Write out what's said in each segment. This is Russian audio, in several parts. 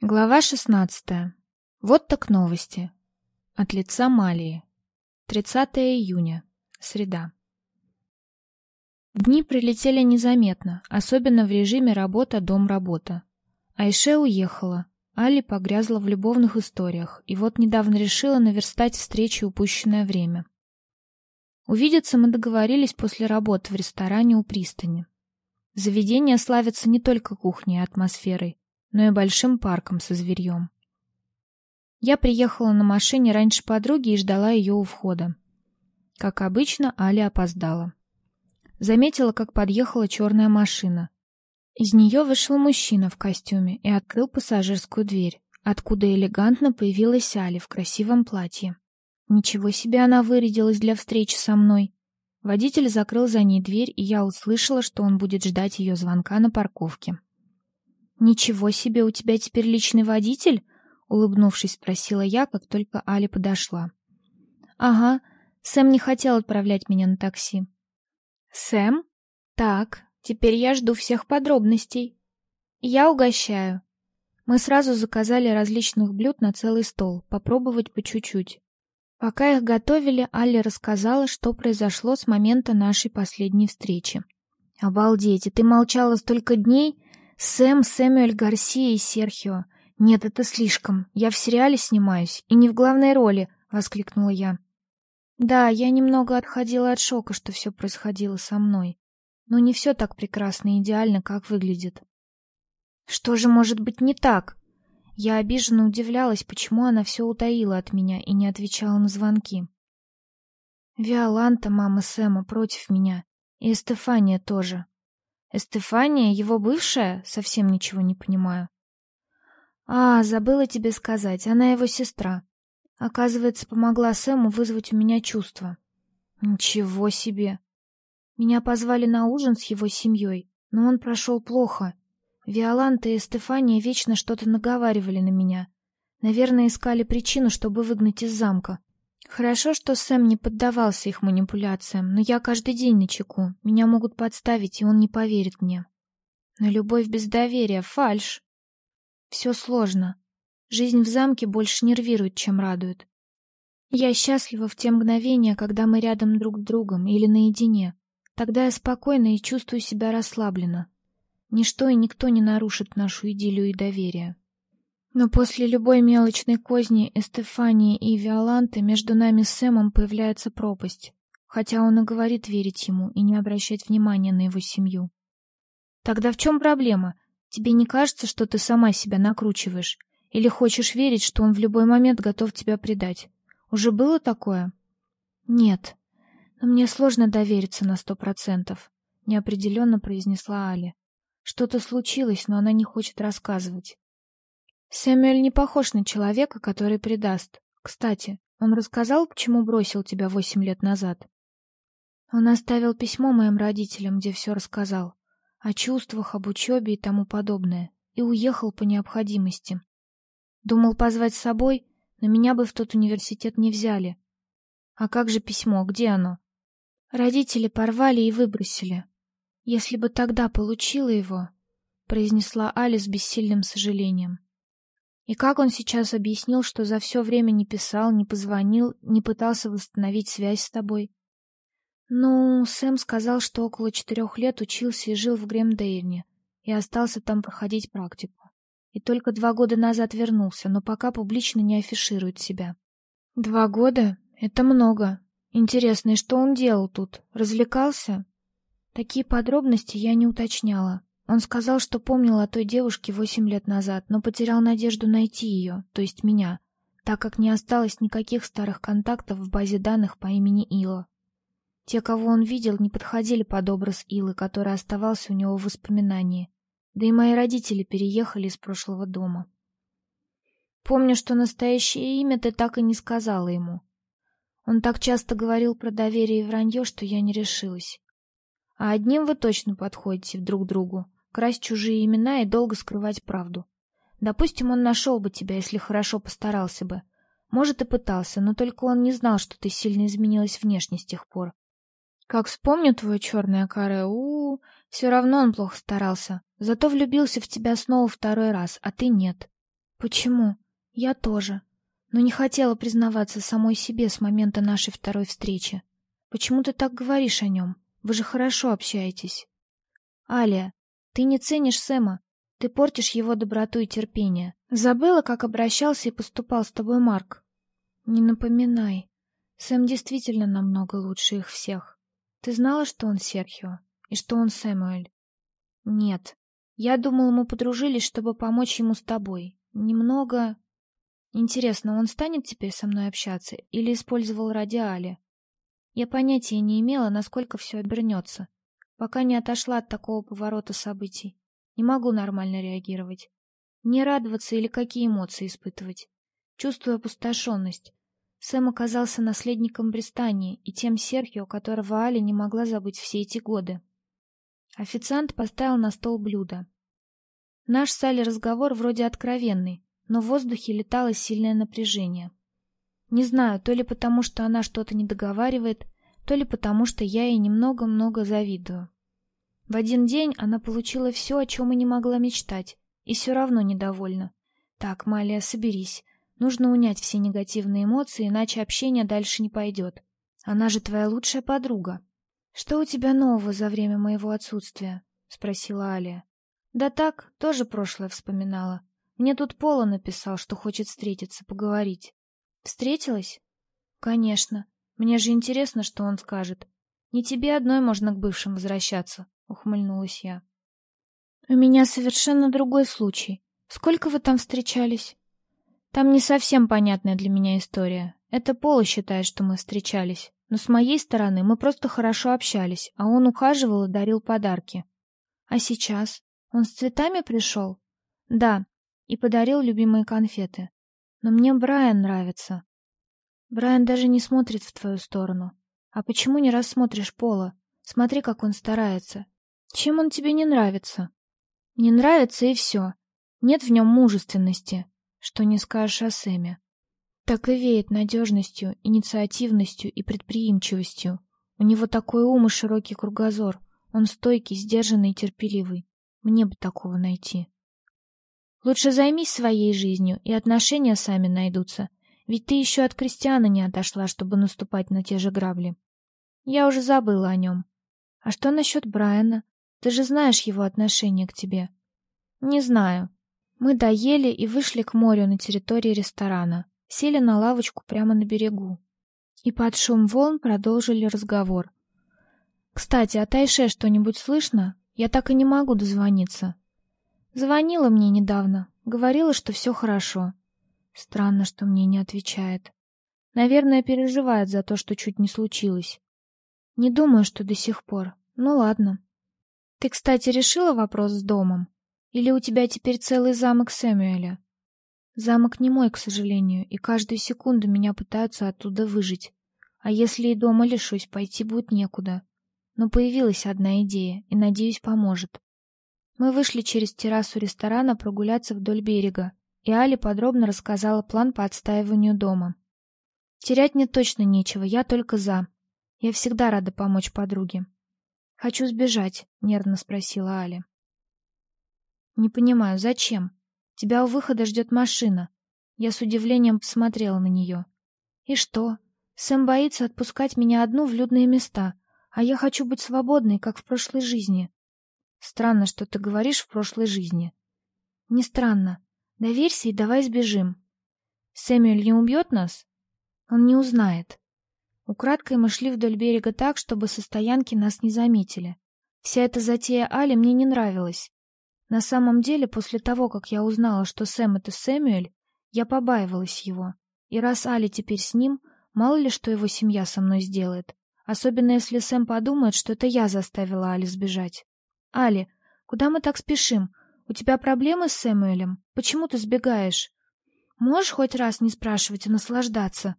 Глава 16. Вот так новости. От лица Малии. 30 июня. Среда. Дни прилетели незаметно, особенно в режиме работа-дом-работа. Айше уехала, Али погрязла в любовных историях, и вот недавно решила наверстать встречи упущенное время. Увидеться мы договорились после работы в ресторане у пристани. Заведение славится не только кухней и атмосферой, но и большим парком со зверьем. Я приехала на машине раньше подруги и ждала ее у входа. Как обычно, Аля опоздала. Заметила, как подъехала черная машина. Из нее вышел мужчина в костюме и открыл пассажирскую дверь, откуда элегантно появилась Аля в красивом платье. Ничего себе она вырядилась для встречи со мной. Водитель закрыл за ней дверь, и я услышала, что он будет ждать ее звонка на парковке. «Ничего себе, у тебя теперь личный водитель?» — улыбнувшись, спросила я, как только Аля подошла. «Ага, Сэм не хотел отправлять меня на такси». «Сэм? Так, теперь я жду всех подробностей. Я угощаю». Мы сразу заказали различных блюд на целый стол, попробовать по чуть-чуть. Пока их готовили, Аля рассказала, что произошло с момента нашей последней встречи. «Обалдеть, и ты молчала столько дней?» Сэм, Сэмюэль Гарсия и Серхио. Нет, это слишком. Я в сериале снимаюсь, и не в главной роли, воскликнула я. Да, я немного отходила от шока, что все происходило со мной. Но не все так прекрасно и идеально, как выглядит. Что же может быть не так? Я обиженно удивлялась, почему она все утаила от меня и не отвечала на звонки. Виоланта, мама Сэма, против меня, и Стефания тоже. Эстефания, его бывшая? Совсем ничего не понимаю. А, забыла тебе сказать, она его сестра. Оказывается, помогла Сэму вызвать у меня чувства. Ничего себе. Меня позвали на ужин с его семьей, но он прошел плохо. Виоланта и Стефания вечно что-то наговаривали на меня. Наверное, искали причину, чтобы выгнать из замка. Хорошо, что Сэм не поддавался их манипуляциям, но я каждый день на чеку. Меня могут подставить, и он не поверит мне. Но любовь без доверия — фальшь. Все сложно. Жизнь в замке больше нервирует, чем радует. Я счастлива в те мгновения, когда мы рядом друг с другом или наедине. Тогда я спокойна и чувствую себя расслабленно. Ничто и никто не нарушит нашу идиллию и доверие. Но после любой мелочной козни Эстефании и Виоланты между нами с Сэмом появляется пропасть, хотя он и говорит верить ему и не обращать внимания на его семью. Тогда в чем проблема? Тебе не кажется, что ты сама себя накручиваешь? Или хочешь верить, что он в любой момент готов тебя предать? Уже было такое? Нет. Но мне сложно довериться на сто процентов, неопределенно произнесла Али. Что-то случилось, но она не хочет рассказывать. Сэмюэль не похож на человека, который предаст. Кстати, он рассказал, почему бросил тебя восемь лет назад? Он оставил письмо моим родителям, где все рассказал. О чувствах, об учебе и тому подобное. И уехал по необходимости. Думал позвать с собой, но меня бы в тот университет не взяли. А как же письмо? Где оно? Родители порвали и выбросили. Если бы тогда получила его, произнесла Али с бессильным сожалением. И как он сейчас объяснил, что за все время не писал, не позвонил, не пытался восстановить связь с тобой? Ну, Сэм сказал, что около четырех лет учился и жил в Гремдейне и остался там проходить практику. И только два года назад вернулся, но пока публично не афиширует себя. Два года? Это много. Интересно, и что он делал тут? Развлекался? Такие подробности я не уточняла. Он сказал, что помнил о той девушке восемь лет назад, но потерял надежду найти ее, то есть меня, так как не осталось никаких старых контактов в базе данных по имени Ила. Те, кого он видел, не подходили под образ Илы, который оставался у него в воспоминании. Да и мои родители переехали из прошлого дома. Помню, что настоящее имя ты так и не сказала ему. Он так часто говорил про доверие и вранье, что я не решилась. А одним вы точно подходите друг другу красть чужие имена и долго скрывать правду. Допустим, он нашел бы тебя, если хорошо постарался бы. Может, и пытался, но только он не знал, что ты сильно изменилась внешне с тех пор. Как вспомню твое черное каре, у, -у, у все равно он плохо старался. Зато влюбился в тебя снова второй раз, а ты нет. Почему? Я тоже. Но не хотела признаваться самой себе с момента нашей второй встречи. Почему ты так говоришь о нем? Вы же хорошо общаетесь. Алия, ты не ценишь Сэма. Ты портишь его доброту и терпение. Забыла, как обращался и поступал с тобой Марк? Не напоминай. Сэм действительно намного лучше их всех. Ты знала, что он Серхио? И что он Сэмюэль? Нет. Я думала, мы подружились, чтобы помочь ему с тобой. Немного... Интересно, он станет теперь со мной общаться или использовал ради Али? Я понятия не имела, насколько все обернется, пока не отошла от такого поворота событий. Не могу нормально реагировать. Не радоваться или какие эмоции испытывать. Чувствую опустошенность. Сэм оказался наследником Бристании и тем Серхио, которого Али не могла забыть все эти годы. Официант поставил на стол блюдо. Наш с Али разговор вроде откровенный, но в воздухе летало сильное напряжение. Не знаю, то ли потому, что она что-то не договаривает, то ли потому, что я ей немного-много завидую. В один день она получила все, о чем и не могла мечтать, и все равно недовольна. Так, Малия, соберись. Нужно унять все негативные эмоции, иначе общение дальше не пойдет. Она же твоя лучшая подруга. Что у тебя нового за время моего отсутствия? спросила Алия. Да так, тоже прошлое вспоминала. Мне тут Пола написал, что хочет встретиться, поговорить. Встретилась? Конечно. Мне же интересно, что он скажет. Не тебе одной можно к бывшим возвращаться, ухмыльнулась я. У меня совершенно другой случай. Сколько вы там встречались? Там не совсем понятная для меня история. Это Пола считает, что мы встречались, но с моей стороны мы просто хорошо общались, а он ухаживал и дарил подарки. А сейчас он с цветами пришел? Да, и подарил любимые конфеты. Но мне Брайан нравится. Брайан даже не смотрит в твою сторону. А почему не рассмотришь Пола? Смотри, как он старается. Чем он тебе не нравится? Не нравится и все. Нет в нем мужественности. Что не скажешь о Сэме. Так и веет надежностью, инициативностью и предприимчивостью. У него такой ум и широкий кругозор. Он стойкий, сдержанный и терпеливый. Мне бы такого найти. Лучше займись своей жизнью, и отношения сами найдутся. Ведь ты еще от Кристиана не отошла, чтобы наступать на те же грабли. Я уже забыла о нем. А что насчет Брайана? Ты же знаешь его отношение к тебе. Не знаю. Мы доели и вышли к морю на территории ресторана. Сели на лавочку прямо на берегу. И под шум волн продолжили разговор. Кстати, о Тайше что-нибудь слышно? Я так и не могу дозвониться. Звонила мне недавно, говорила, что все хорошо. Странно, что мне не отвечает. Наверное, переживает за то, что чуть не случилось. Не думаю, что до сих пор. Ну ладно. Ты, кстати, решила вопрос с домом? Или у тебя теперь целый замок Сэмюэля? Замок не мой, к сожалению, и каждую секунду меня пытаются оттуда выжить. А если и дома лишусь, пойти будет некуда. Но появилась одна идея, и, надеюсь, поможет. Мы вышли через террасу ресторана прогуляться вдоль берега, и Али подробно рассказала план по отстаиванию дома. Терять мне точно нечего, я только за. Я всегда рада помочь подруге. Хочу сбежать, нервно спросила Али. Не понимаю, зачем? Тебя у выхода ждет машина. Я с удивлением посмотрела на нее. И что? Сэм боится отпускать меня одну в людные места а я хочу быть свободной, как в прошлой жизни. Странно, что ты говоришь в прошлой жизни. Не странно. Доверься и давай сбежим. Сэмюэль не убьет нас? Он не узнает. Украдкой мы шли вдоль берега так, чтобы со стоянки нас не заметили. Вся эта затея Али мне не нравилась. На самом деле, после того, как я узнала, что Сэм это Сэмюэль, я побаивалась его. И раз Али теперь с ним, мало ли что его семья со мной сделает. Особенно если Сэм подумает, что это я заставила Али сбежать. Али, куда мы так спешим? У тебя проблемы с Сэмюэлем? Почему ты сбегаешь? Можешь хоть раз не спрашивать и наслаждаться?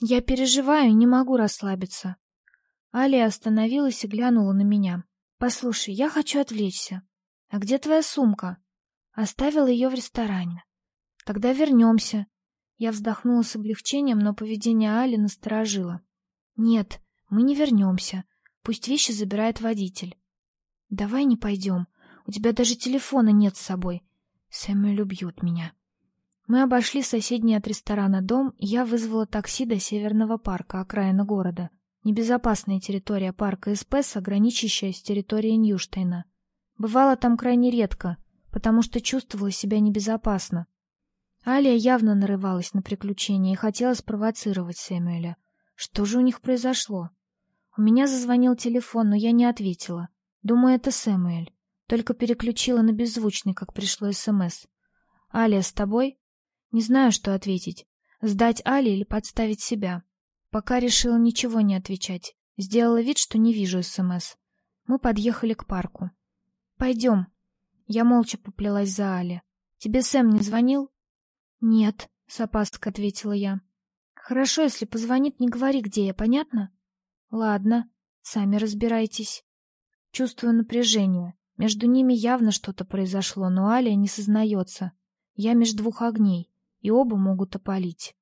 Я переживаю и не могу расслабиться. Али остановилась и глянула на меня. Послушай, я хочу отвлечься. А где твоя сумка? Оставила ее в ресторане. Тогда вернемся. Я вздохнула с облегчением, но поведение Али насторожило. Нет, мы не вернемся. Пусть вещи забирает водитель. Давай не пойдем. У тебя даже телефона нет с собой. Сэмюэль убьет меня. Мы обошли соседний от ресторана дом, и я вызвала такси до Северного парка, окраина города. Небезопасная территория парка Эспеса, граничащая с территорией Ньюштейна. Бывало там крайне редко, потому что чувствовала себя небезопасно. Алия явно нарывалась на приключения и хотела спровоцировать Сэмюэля. Что же у них произошло? У меня зазвонил телефон, но я не ответила. Думаю, это Сэмюэль. Только переключила на беззвучный, как пришло СМС. «Алия с тобой?» Не знаю, что ответить. Сдать Али или подставить себя. Пока решила ничего не отвечать. Сделала вид, что не вижу СМС. Мы подъехали к парку. «Пойдем». Я молча поплелась за Али. «Тебе Сэм не звонил?» «Нет», — с опаской ответила я. «Хорошо, если позвонит, не говори, где я, понятно?» «Ладно, сами разбирайтесь». Чувствую напряжение. Между ними явно что-то произошло, но Аля не сознается. Я между двух огней и оба могут опалить.